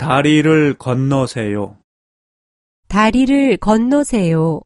다리를 건너세요. 다리를 건너세요.